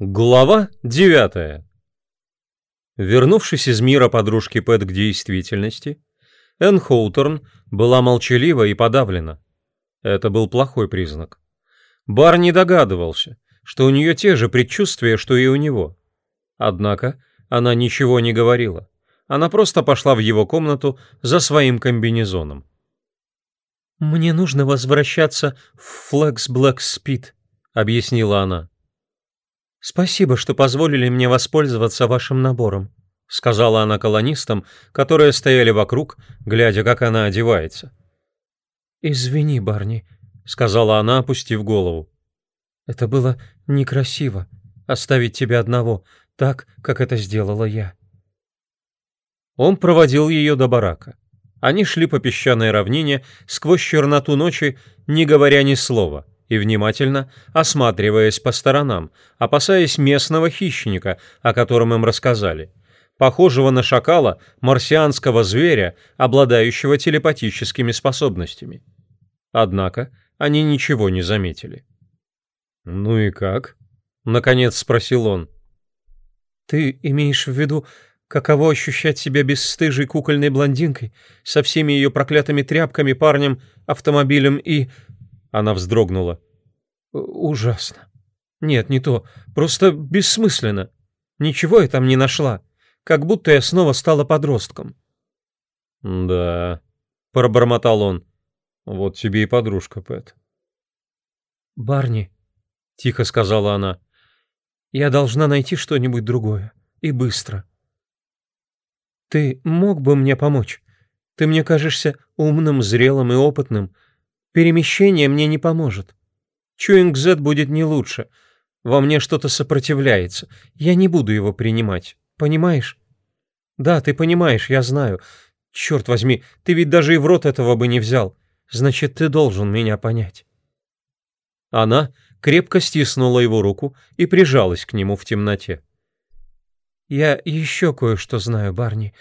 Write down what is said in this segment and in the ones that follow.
Глава девятая. Вернувшись из мира подружки Пэт к действительности, Энн Хоуторн была молчалива и подавлена. Это был плохой признак. Бар не догадывался, что у нее те же предчувствия, что и у него. Однако она ничего не говорила. Она просто пошла в его комнату за своим комбинезоном. «Мне нужно возвращаться в Flex Black Speed», — объяснила она. «Спасибо, что позволили мне воспользоваться вашим набором», — сказала она колонистам, которые стояли вокруг, глядя, как она одевается. «Извини, Барни», — сказала она, опустив голову. «Это было некрасиво, оставить тебя одного, так, как это сделала я». Он проводил ее до барака. Они шли по песчаной равнине сквозь черноту ночи, не говоря ни слова — и внимательно осматриваясь по сторонам, опасаясь местного хищника, о котором им рассказали, похожего на шакала, марсианского зверя, обладающего телепатическими способностями. Однако они ничего не заметили. «Ну и как?» — наконец спросил он. «Ты имеешь в виду, каково ощущать себя бесстыжей кукольной блондинкой со всеми ее проклятыми тряпками, парнем, автомобилем и она вздрогнула. «Ужасно. Нет, не то. Просто бессмысленно. Ничего я там не нашла. Как будто я снова стала подростком». «Да», — пробормотал он. «Вот тебе и подружка, Пэт». «Барни», — тихо сказала она, — «я должна найти что-нибудь другое. И быстро». «Ты мог бы мне помочь? Ты мне кажешься умным, зрелым и опытным, Перемещение мне не поможет. Чуинг Z будет не лучше. Во мне что-то сопротивляется. Я не буду его принимать. Понимаешь? Да, ты понимаешь, я знаю. Черт возьми, ты ведь даже и в рот этого бы не взял. Значит, ты должен меня понять. Она крепко стиснула его руку и прижалась к нему в темноте. «Я еще кое-что знаю, Барни.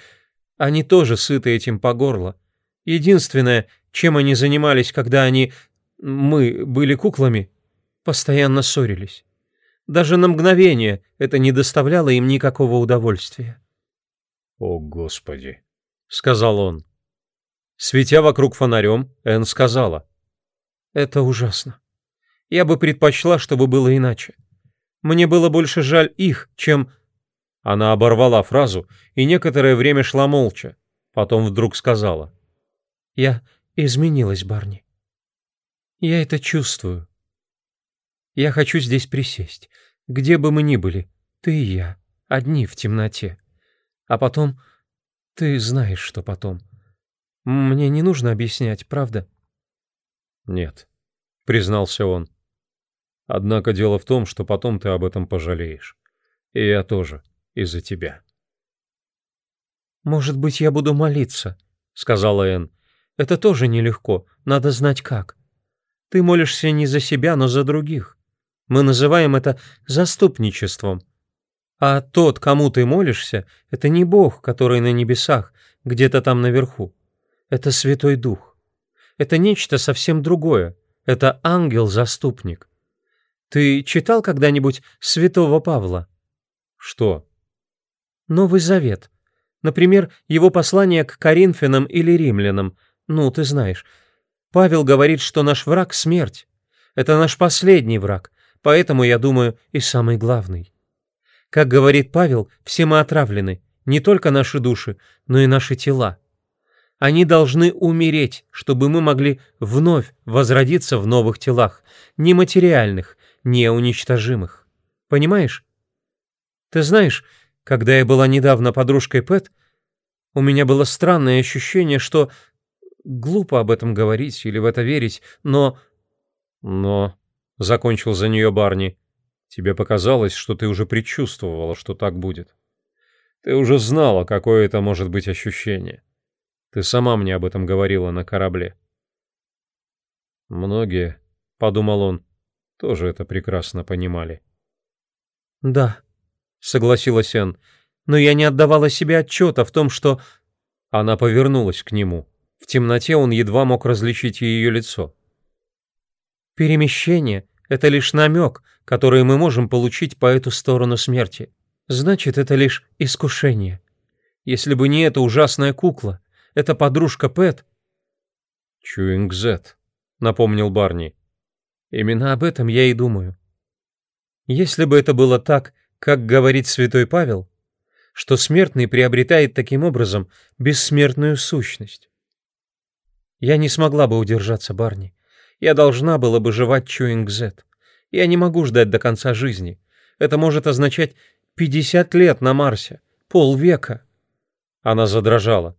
Они тоже сыты этим по горло. Единственное, чем они занимались, когда они... мы были куклами? Постоянно ссорились. Даже на мгновение это не доставляло им никакого удовольствия. «О, Господи!» — сказал он. Светя вокруг фонарем, Энн сказала. «Это ужасно. Я бы предпочла, чтобы было иначе. Мне было больше жаль их, чем...» Она оборвала фразу и некоторое время шла молча. Потом вдруг сказала. «Я изменилась, Барни. Я это чувствую. Я хочу здесь присесть, где бы мы ни были, ты и я, одни в темноте. А потом... Ты знаешь, что потом. Мне не нужно объяснять, правда? Нет, признался он. Однако дело в том, что потом ты об этом пожалеешь. И я тоже, из-за тебя. «Может быть, я буду молиться», — сказала Энн. Это тоже нелегко, надо знать как. Ты молишься не за себя, но за других. Мы называем это заступничеством. А тот, кому ты молишься, это не Бог, который на небесах, где-то там наверху. Это Святой Дух. Это нечто совсем другое. Это ангел-заступник. Ты читал когда-нибудь Святого Павла? Что? Новый Завет. Например, его послание к Коринфянам или римлянам – ну, ты знаешь. Павел говорит, что наш враг — смерть. Это наш последний враг, поэтому, я думаю, и самый главный. Как говорит Павел, все мы отравлены, не только наши души, но и наши тела. Они должны умереть, чтобы мы могли вновь возродиться в новых телах, нематериальных, неуничтожимых. Понимаешь? Ты знаешь, когда я была недавно подружкой Пэт, у меня было странное ощущение, что Глупо об этом говорить или в это верить, но... Но... Закончил за нее Барни. Тебе показалось, что ты уже предчувствовала, что так будет. Ты уже знала, какое это может быть ощущение. Ты сама мне об этом говорила на корабле. Многие, — подумал он, — тоже это прекрасно понимали. «Да», — согласилась Энн, — «но я не отдавала себе отчета в том, что...» Она повернулась к нему. В темноте он едва мог различить ее лицо. «Перемещение это лишь намек, который мы можем получить по эту сторону смерти. Значит, это лишь искушение. Если бы не эта ужасная кукла, эта подружка Пэт... «Чуинг Зет», — напомнил Барни. «Именно об этом я и думаю. Если бы это было так, как говорит святой Павел, что смертный приобретает таким образом бессмертную сущность. Я не смогла бы удержаться, Барни. Я должна была бы жевать Чуинг-Зет. Я не могу ждать до конца жизни. Это может означать 50 лет на Марсе, полвека. Она задрожала.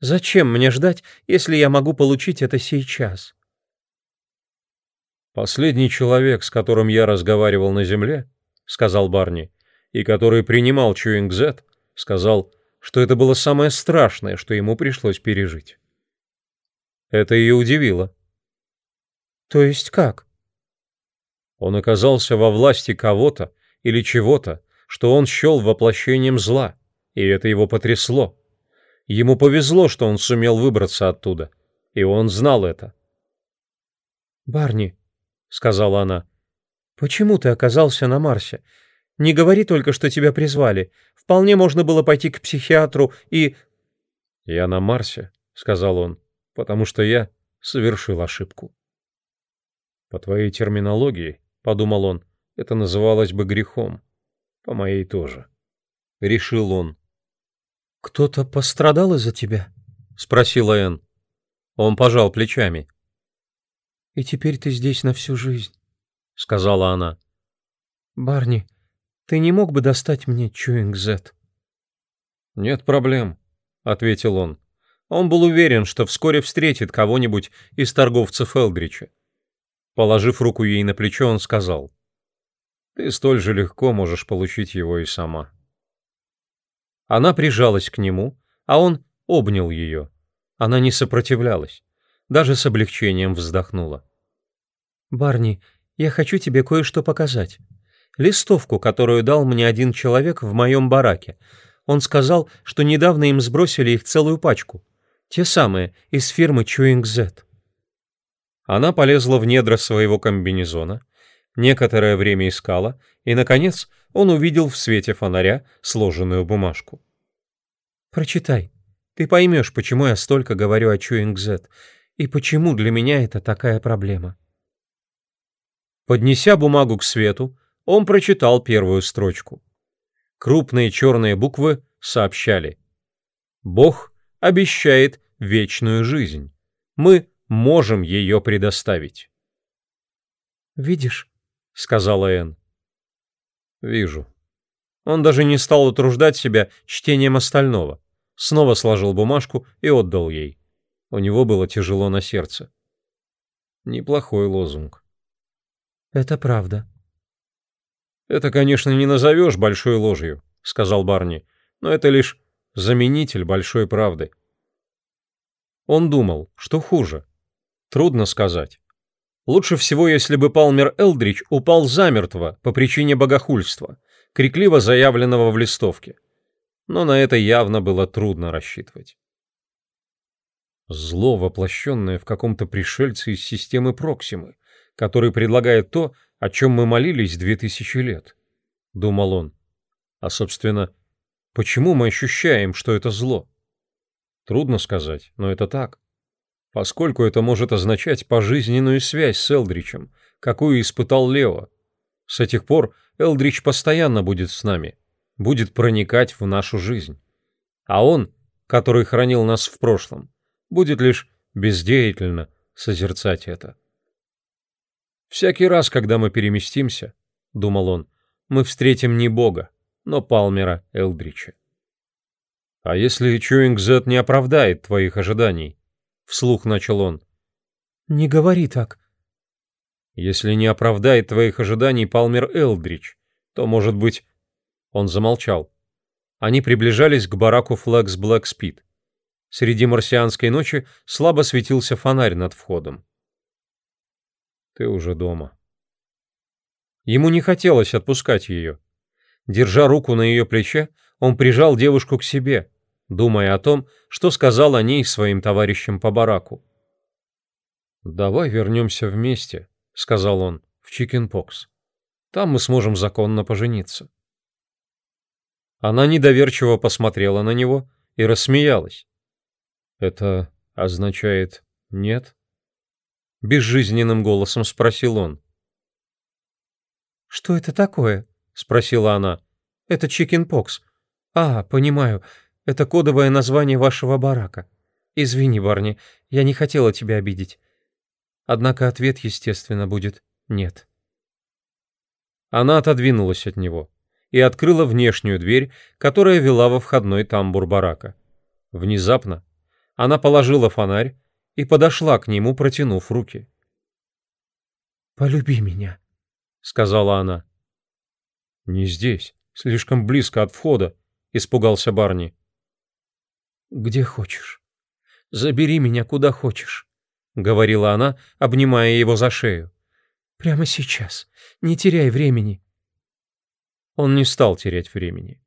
Зачем мне ждать, если я могу получить это сейчас? Последний человек, с которым я разговаривал на Земле, сказал Барни, и который принимал Чуинг-Зет, сказал, что это было самое страшное, что ему пришлось пережить. Это ее удивило. То есть как? Он оказался во власти кого-то или чего-то, что он счел воплощением зла, и это его потрясло. Ему повезло, что он сумел выбраться оттуда, и он знал это. «Барни», — сказала она, — «почему ты оказался на Марсе? Не говори только, что тебя призвали. Вполне можно было пойти к психиатру и...» «Я на Марсе», — сказал он, — «потому что я совершил ошибку». По твоей терминологии, — подумал он, — это называлось бы грехом. По моей тоже. Решил он. «Кто-то пострадал из-за тебя?» — спросила Энн. Он пожал плечами. «И теперь ты здесь на всю жизнь», — сказала она. «Барни, ты не мог бы достать мне Чуинг-Зет?» «Нет проблем», — ответил он. Он был уверен, что вскоре встретит кого-нибудь из торговцев Элдрича. Положив руку ей на плечо, он сказал, «Ты столь же легко можешь получить его и сама». Она прижалась к нему, а он обнял ее. Она не сопротивлялась, даже с облегчением вздохнула. «Барни, я хочу тебе кое-что показать. Листовку, которую дал мне один человек в моем бараке. Он сказал, что недавно им сбросили их целую пачку. Те самые, из фирмы Chewing Z. Она полезла в недра своего комбинезона, некоторое время искала, и, наконец, он увидел в свете фонаря сложенную бумажку. «Прочитай. Ты поймешь, почему я столько говорю о Чуинг-Зет, и почему для меня это такая проблема». Поднеся бумагу к свету, он прочитал первую строчку. Крупные черные буквы сообщали. «Бог обещает вечную жизнь. Мы можем ее предоставить. «Видишь?» — сказала Энн. «Вижу». Он даже не стал утруждать себя чтением остального. Снова сложил бумажку и отдал ей. У него было тяжело на сердце. Неплохой лозунг. «Это правда». «Это, конечно, не назовешь большой ложью», — сказал Барни, «но это лишь заменитель большой правды». Он думал, что хуже Трудно сказать. Лучше всего, если бы Палмер Элдрич упал замертво по причине богохульства, крикливо заявленного в листовке. Но на это явно было трудно рассчитывать. Зло, воплощенное в каком-то пришельце из системы Проксимы, который предлагает то, о чем мы молились две тысячи лет, — думал он. А, собственно, почему мы ощущаем, что это зло? Трудно сказать, но это так поскольку это может означать пожизненную связь с Элдричем, какую испытал Лео. С этих пор Элдрич постоянно будет с нами, будет проникать в нашу жизнь. А он, который хранил нас в прошлом, будет лишь бездеятельно созерцать это. «Всякий раз, когда мы переместимся, — думал он, — мы встретим не Бога, но Палмера Элдрича. А если Чуинг Зет не оправдает твоих ожиданий, вслух начал он. Не говори так. Если не оправдает твоих ожиданий Палмер Элдрич, то, может быть... Он замолчал. Они приближались к бараку Флекс Блэк Спид. Среди марсианской ночи слабо светился фонарь над входом. Ты уже дома. Ему не хотелось отпускать ее. Держа руку на ее плече, он прижал девушку к себе, думая о том, что сказал о ней своим товарищам по бараку. «Давай вернемся вместе», — сказал он, — в Чикенпокс. Там мы сможем законно пожениться». Она недоверчиво посмотрела на него и рассмеялась. «Это означает нет?» Безжизненным голосом спросил он. «Что это такое?» — спросила она. «Это чикенпокс. А, понимаю, это кодовое название вашего барака. Извини, Барни, я не хотела тебя обидеть. Однако ответ, естественно, будет «нет». Она отодвинулась от него и открыла внешнюю дверь, которая вела во входной тамбур барака. Внезапно она положила фонарь и подошла к нему, протянув руки. «Полюби меня», — сказала она. «Не здесь, слишком близко от входа», — испугался Барни. «Где хочешь. Забери меня куда хочешь», — говорила она, обнимая его за шею. «Прямо сейчас. Не теряй времени». Он не стал терять времени.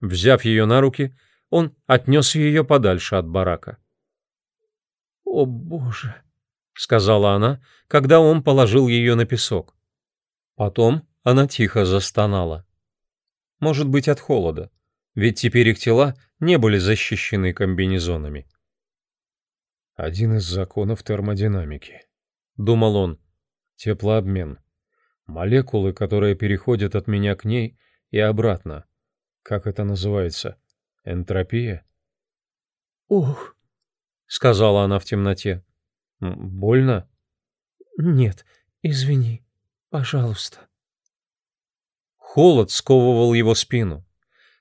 Взяв ее на руки, он отнес ее подальше от барака. «О, Боже!» — сказала она, когда он положил ее на песок. Потом она тихо застонала. Может быть, от холода, ведь теперь их тела не были защищены комбинезонами. «Один из законов термодинамики», — думал он, — «теплообмен. Молекулы, которые переходят от меня к ней и обратно. Как это называется? Энтропия?» «Ух!» — сказала она в темноте. «Больно?» «Нет, извини, пожалуйста». Холод сковывал его спину.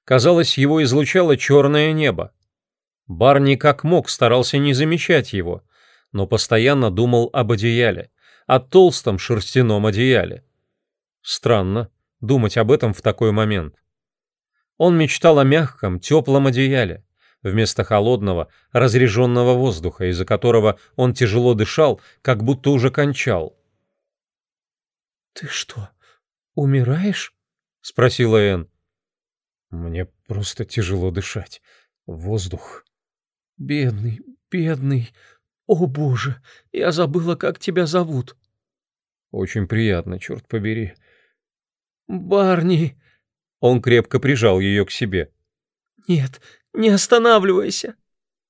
Казалось, его излучало черное небо. Барни как мог старался не замечать его, но постоянно думал об одеяле, о толстом шерстяном одеяле. Странно думать об этом в такой момент. Он мечтал о мягком, теплом одеяле, вместо холодного, разреженного воздуха, из-за которого он тяжело дышал, как будто уже кончал. «Ты что, умираешь?» — спросила Энн. «Мне просто тяжело дышать. Воздух». «Бедный, бедный. О, Боже, я забыла, как тебя зовут». «Очень приятно, черт побери». «Барни!» Он крепко прижал ее к себе. «Нет, не останавливайся!»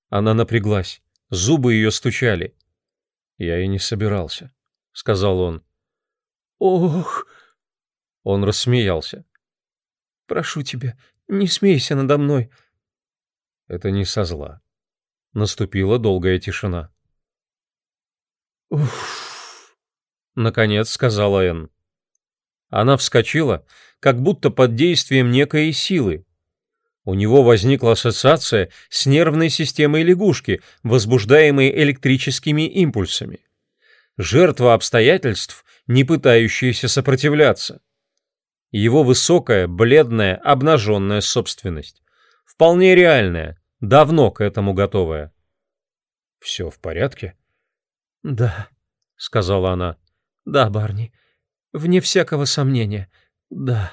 Она напряглась, зубы ее стучали. «Я и не собирался», — сказал он. «Ох!» Он рассмеялся. «Прошу тебя, не смейся надо мной». Это не со зла. Наступила долгая тишина. «Уф!» — наконец сказала Энн. Она вскочила, как будто под действием некой силы, у него возникла ассоциация с нервной системой лягушки, возбуждаемой электрическими импульсами. Жертва обстоятельств, не пытающаяся сопротивляться. Его высокая, бледная, обнаженная собственность. Вполне реальная, давно к этому готовая. «Все в порядке?» «Да», — сказала она. «Да, Барни, вне всякого сомнения, да».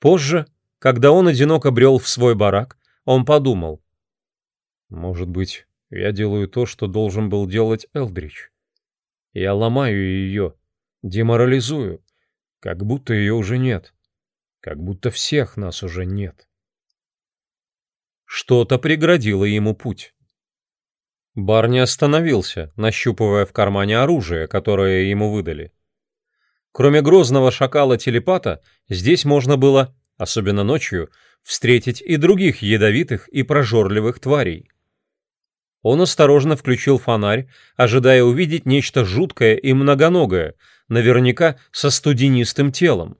Позже когда он одиноко брел в свой барак, он подумал. «Может быть, я делаю то, что должен был делать Элдрич. Я ломаю ее, деморализую, как будто ее уже нет, как будто всех нас уже нет». Что-то преградило ему путь. Барни остановился, нащупывая в кармане оружие, которое ему выдали. Кроме грозного шакала-телепата, здесь можно было особенно ночью, встретить и других ядовитых и прожорливых тварей. Он осторожно включил фонарь, ожидая увидеть нечто жуткое и многоногое, наверняка со студенистым телом.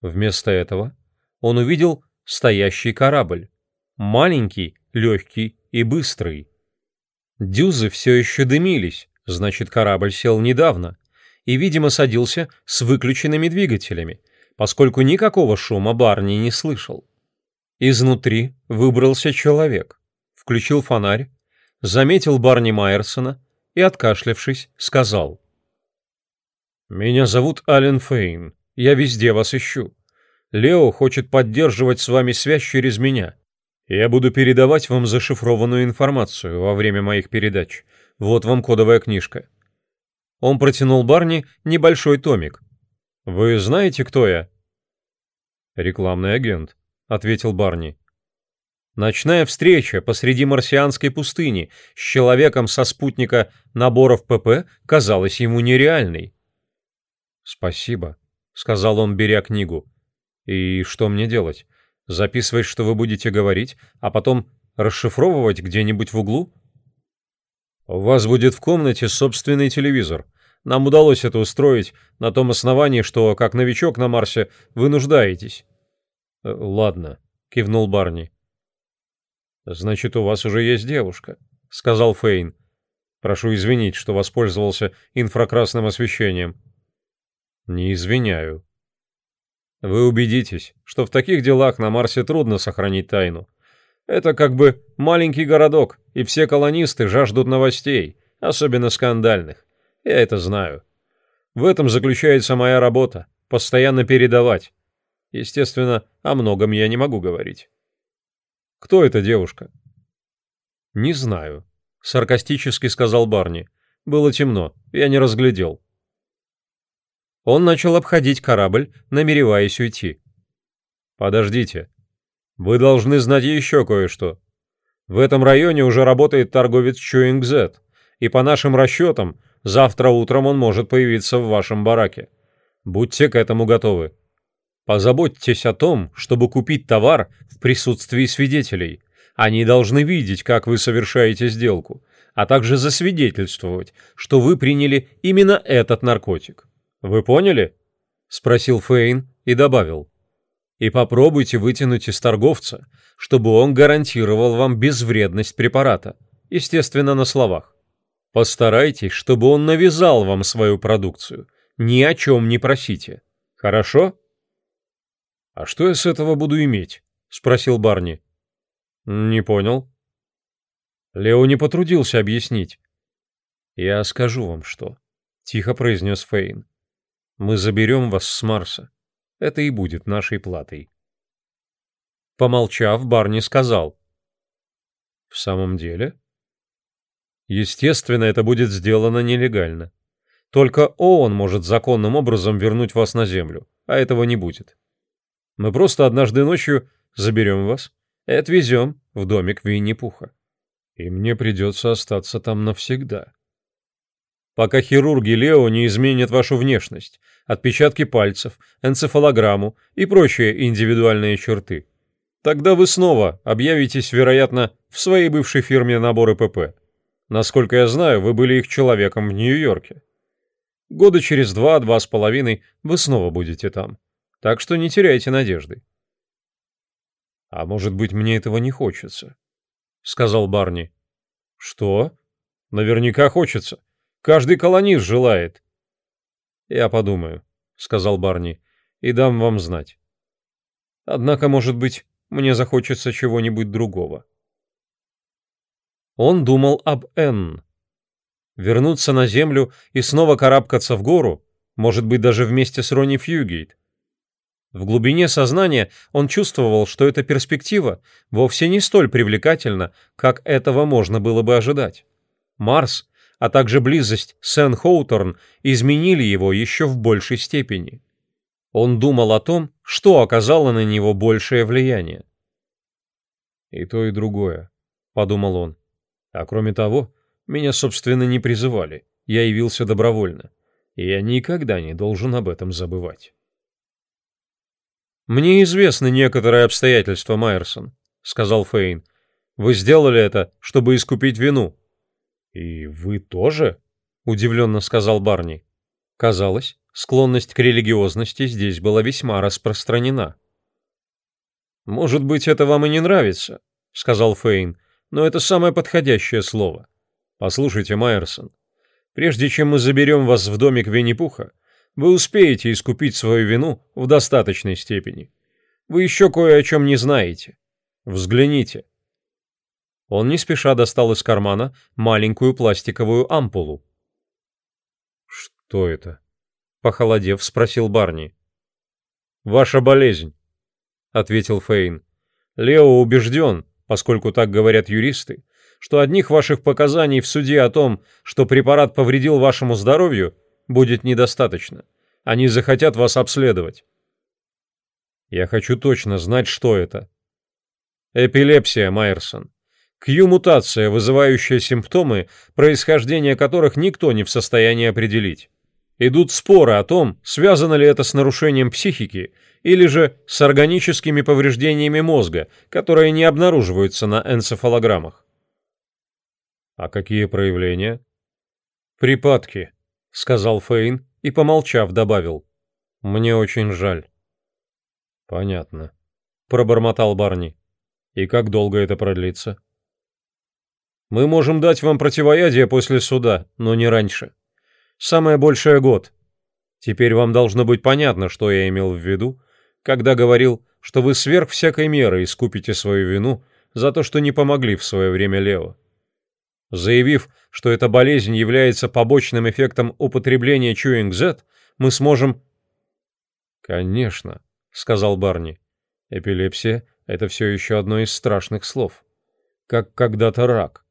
Вместо этого он увидел стоящий корабль. Маленький, легкий и быстрый. Дюзы все еще дымились, значит, корабль сел недавно, и, видимо, садился с выключенными двигателями, поскольку никакого шума Барни не слышал. Изнутри выбрался человек, включил фонарь, заметил Барни Майерсона и, откашлявшись, сказал. «Меня зовут Ален Фейн. Я везде вас ищу. Лео хочет поддерживать с вами связь через меня. Я буду передавать вам зашифрованную информацию во время моих передач. Вот вам кодовая книжка». Он протянул Барни небольшой томик. «Вы знаете, кто я?» «Рекламный агент», — ответил Барни. Ночная встреча посреди марсианской пустыни с человеком со спутника наборов ПП казалась ему нереальной. «Спасибо», — сказал он, беря книгу. «И что мне делать? Записывать, что вы будете говорить, а потом расшифровывать где-нибудь в углу?» «У вас будет в комнате собственный телевизор. Нам удалось это устроить на том основании, что, как новичок на Марсе, вы нуждаетесь». «Э, «Ладно», — кивнул Барни. «Значит, у вас уже есть девушка», — сказал Фейн. «Прошу извинить, что воспользовался инфракрасным освещением». «Не извиняю». «Вы убедитесь, что в таких делах на Марсе трудно сохранить тайну. Это как бы маленький городок, и все колонисты жаждут новостей, особенно скандальных. Я это знаю. В этом заключается моя работа — постоянно передавать. Естественно, о многом я не могу говорить. Кто эта девушка? Не знаю, саркастически сказал Барни. Было темно, я не разглядел. Он начал обходить корабль, намереваясь уйти. Подождите, вы должны знать еще кое-что. В этом районе уже работает торговец Чуингзет, и по нашим расчетам, завтра утром он может появиться в вашем бараке. Будьте к этому готовы. Позаботьтесь о том, чтобы купить товар в присутствии свидетелей. Они должны видеть, как вы совершаете сделку, а также засвидетельствовать, что вы приняли именно этот наркотик. Вы поняли? Спросил Фейн и добавил и попробуйте вытянуть из торговца, чтобы он гарантировал вам безвредность препарата, естественно, на словах. Постарайтесь, чтобы он навязал вам свою продукцию. Ни о чем не просите. Хорошо? А что я с этого буду иметь? спросил Барни. Не понял. Лео не потрудился объяснить. Я скажу вам что, тихо произнес Фейн. Мы заберем вас с Марса. Это и будет нашей платой. Помолчав, Барни сказал. «В самом деле?» «Естественно, это будет сделано нелегально. Только ООН может законным образом вернуть вас на Землю, а этого не будет. Мы просто однажды ночью заберем вас и отвезем в домик Винни-Пуха. И мне придется остаться там навсегда. Пока хирурги Лео не изменят вашу внешность, отпечатки пальцев, энцефалограмму и прочие индивидуальные черты. Тогда вы снова объявитесь, вероятно, в своей бывшей фирме наборы ПП. Насколько я знаю, вы были их человеком в Нью-Йорке. Года через два-два с половиной вы снова будете там. Так что не теряйте надежды. А может быть, мне этого не хочется, сказал Барни. Что? Наверняка хочется. Каждый колонист желает. «Я подумаю», — сказал Барни, — «и дам вам знать. Однако, может быть, мне захочется чего-нибудь другого». Он думал об Энн. Вернуться на Землю и снова карабкаться в гору, может быть, даже вместе с Ронни Фьюгейт. В глубине сознания он чувствовал, что эта перспектива вовсе не столь привлекательна, как этого можно было бы ожидать. Марс а также близость Сен-Хоуторн изменили его еще в большей степени. Он думал о том, что оказало на него большее влияние. «И то, и другое», — подумал он. «А кроме того, меня, собственно, не призывали, я явился добровольно, и я никогда не должен об этом забывать». «Мне известны некоторые обстоятельства, Майерсон», — сказал Фейн. «Вы сделали это, чтобы искупить вину, «И вы тоже?» — удивленно сказал Барни. Казалось, склонность к религиозности здесь была весьма распространена. «Может быть, это вам и не нравится», — сказал Фейн, «но это самое подходящее слово. Послушайте, Майерсон, прежде чем мы заберем вас в домик Винни-Пуха, вы успеете искупить свою вину в достаточной степени. Вы еще кое о чем не знаете. Взгляните». Он не спеша достал из кармана маленькую пластиковую ампулу. «Что это?» — похолодев, спросил Барни. «Ваша болезнь», — ответил Фейн. «Лео убежден, поскольку так говорят юристы, что одних ваших показаний в суде о том, что препарат повредил вашему здоровью, будет недостаточно. Они захотят вас обследовать. Я хочу точно знать, что это. Эпилепсия, Майерсон. Q-мутация, вызывающая симптомы, происхождение которых никто не в состоянии определить. Идут споры о том, связано ли это с нарушением психики или же с органическими повреждениями мозга, которые не обнаруживаются на энцефалограммах. А какие проявления? Припадки, сказал Фейн и, помолчав, добавил. Мне очень жаль. Понятно, пробормотал Барни. И как долго это продлится? Мы можем дать вам противоядие после суда, но не раньше. Самое большее год. Теперь вам должно быть понятно, что я имел в виду, когда говорил, что вы сверх всякой меры искупите свою вину за то, что не помогли в свое время Лео. Заявив, что эта болезнь является побочным эффектом употребления Chewing Z, мы сможем... «Конечно», — сказал Барни. «Эпилепсия — это все еще одно из страшных слов. Как когда-то рак.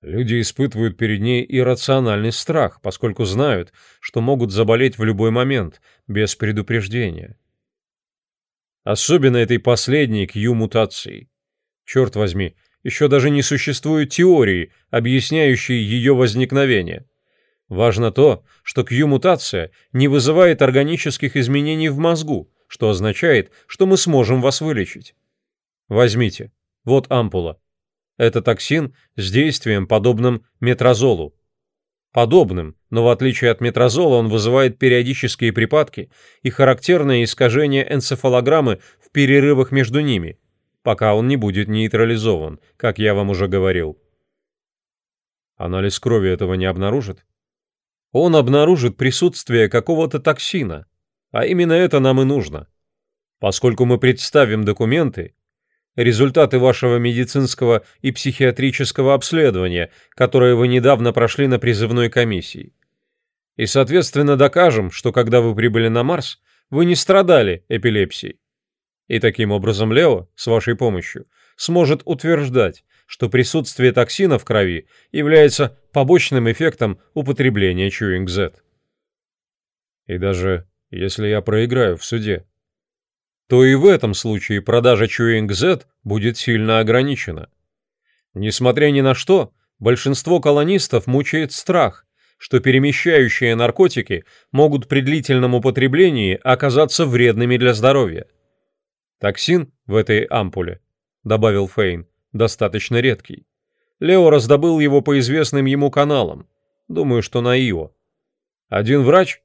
Люди испытывают перед ней иррациональный страх, поскольку знают, что могут заболеть в любой момент, без предупреждения. Особенно этой последней Q-мутации. Черт возьми, еще даже не существует теории, объясняющей ее возникновение. Важно то, что Q-мутация не вызывает органических изменений в мозгу, что означает, что мы сможем вас вылечить. Возьмите, вот ампула. Это токсин с действием, подобным метрозолу. Подобным, но в отличие от метрозола он вызывает периодические припадки и характерное искажение энцефалограммы в перерывах между ними, пока он не будет нейтрализован, как я вам уже говорил. Анализ крови этого не обнаружит? Он обнаружит присутствие какого-то токсина, а именно это нам и нужно. Поскольку мы представим документы, результаты вашего медицинского и психиатрического обследования, которое вы недавно прошли на призывной комиссии. И, соответственно, докажем, что когда вы прибыли на Марс, вы не страдали эпилепсией. И таким образом Лео, с вашей помощью, сможет утверждать, что присутствие токсина в крови является побочным эффектом употребления Z. И даже если я проиграю в суде, то и в этом случае продажа Chewing Z будет сильно ограничена. Несмотря ни на что, большинство колонистов мучает страх, что перемещающие наркотики могут при длительном употреблении оказаться вредными для здоровья. Токсин в этой ампуле, добавил Фейн, достаточно редкий. Лео раздобыл его по известным ему каналам. Думаю, что на Ио. Один врач?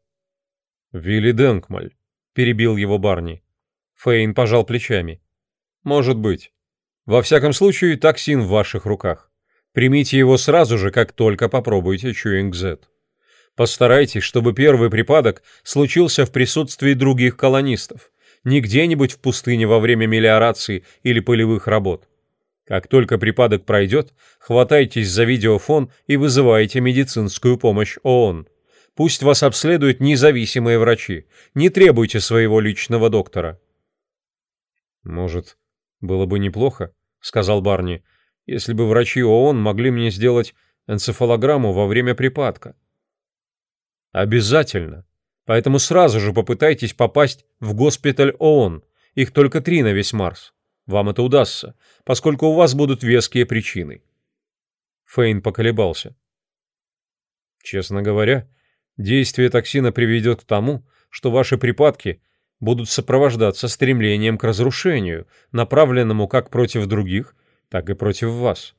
Вилли Денкмаль, перебил его Барни. Фейн пожал плечами. Может быть. Во всяком случае, токсин в ваших руках. Примите его сразу же, как только попробуете Z. Постарайтесь, чтобы первый припадок случился в присутствии других колонистов, не где-нибудь в пустыне во время мелиорации или полевых работ. Как только припадок пройдет, хватайтесь за видеофон и вызывайте медицинскую помощь ООН. Пусть вас обследуют независимые врачи. Не требуйте своего личного доктора. «Может, было бы неплохо, — сказал Барни, — если бы врачи ООН могли мне сделать энцефалограмму во время припадка». «Обязательно. Поэтому сразу же попытайтесь попасть в госпиталь ООН. Их только три на весь Марс. Вам это удастся, поскольку у вас будут веские причины». Фейн поколебался. «Честно говоря, действие токсина приведет к тому, что ваши припадки — будут сопровождаться стремлением к разрушению, направленному как против других, так и против вас.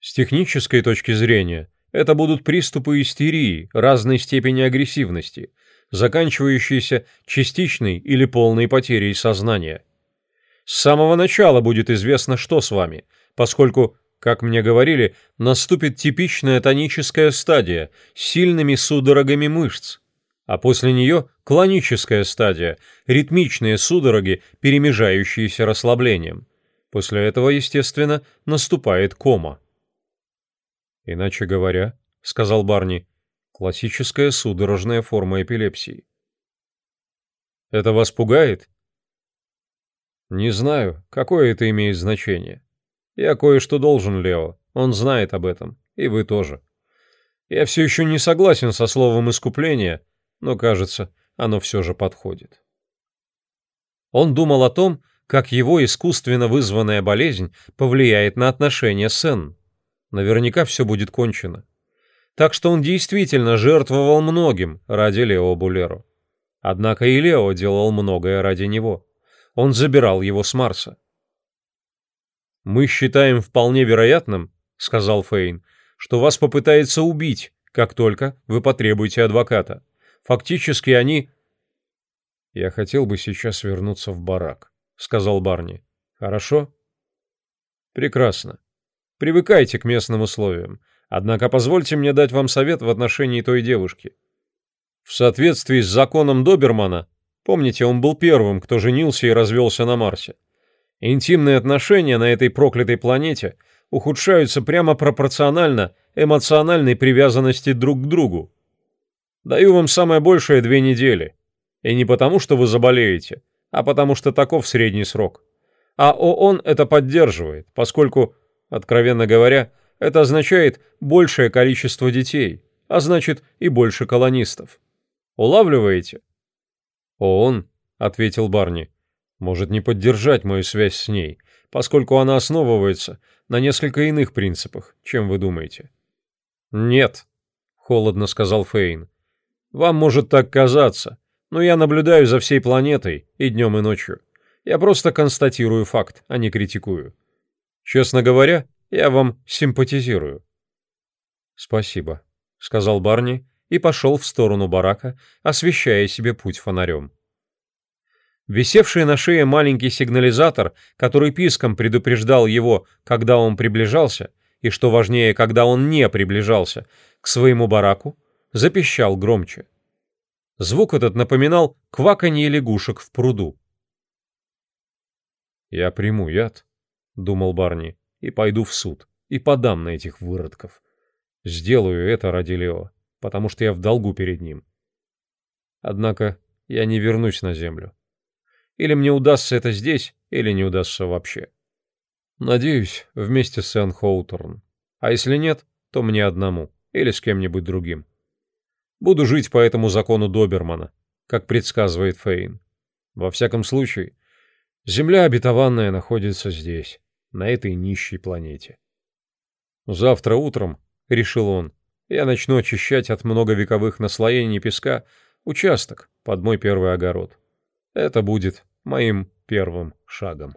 С технической точки зрения, это будут приступы истерии разной степени агрессивности, заканчивающиеся частичной или полной потерей сознания. С самого начала будет известно, что с вами, поскольку, как мне говорили, наступит типичная тоническая стадия с сильными судорогами мышц, а после нее клоническая стадия, ритмичные судороги, перемежающиеся расслаблением. После этого, естественно, наступает кома. «Иначе говоря», — сказал Барни, — «классическая судорожная форма эпилепсии». «Это вас пугает?» «Не знаю, какое это имеет значение. Я кое-что должен Лео, Он знает об этом, и вы тоже. Я все еще не согласен со словом «искупление», но, кажется, оно все же подходит. Он думал о том, как его искусственно вызванная болезнь повлияет на отношения с Энн. Наверняка все будет кончено. Так что он действительно жертвовал многим ради Лео Булеро. Однако и Лео делал многое ради него. Он забирал его с Марса. «Мы считаем вполне вероятным», — сказал Фейн, — «что вас попытается убить, как только вы потребуете адвоката. Фактически они...» «Я хотел бы сейчас вернуться в барак», — сказал Барни. «Хорошо?» «Прекрасно. Привыкайте к местным условиям. Однако позвольте мне дать вам совет в отношении той девушки. В соответствии с законом Добермана, помните, он был первым, кто женился и развелся на Марсе, интимные отношения на этой проклятой планете ухудшаются прямо пропорционально эмоциональной привязанности друг к другу. Даю вам самое большее две недели. И не потому, что вы заболеете, а потому что таков средний срок. А ООН это поддерживает, поскольку, откровенно говоря, это означает большее количество детей, а значит и больше колонистов. Улавливаете? ООН, ответил Барни, может не поддержать мою связь с ней, поскольку она основывается на несколько иных принципах, чем вы думаете. Нет, холодно сказал Фейн. Вам может так казаться, но я наблюдаю за всей планетой и днем, и ночью. Я просто констатирую факт, а не критикую. Честно говоря, я вам симпатизирую». «Спасибо», — сказал Барни и пошел в сторону барака, освещая себе путь фонарем. Висевший на шее маленький сигнализатор, который писком предупреждал его, когда он приближался, и, что важнее, когда он не приближался, к своему бараку, запищал громче. Звук этот напоминал кваканье лягушек в пруду. «Я приму яд», — думал Барни и пойду в суд, и подам на этих выродков. Сделаю это ради Лео, потому что я в долгу перед ним. Однако я не вернусь на землю. Или мне удастся это здесь, или не удастся вообще. Надеюсь, вместе с Энн Хоуторн. А если нет, то мне одному, или с кем-нибудь другим. Буду жить по этому закону Добермана, как предсказывает Фейн. Во всяком случае, земля обетованная находится здесь на этой нищей планете. Завтра утром, решил он, я начну очищать от многовековых наслоений песка участок под мой первый огород. Это будет моим первым шагом.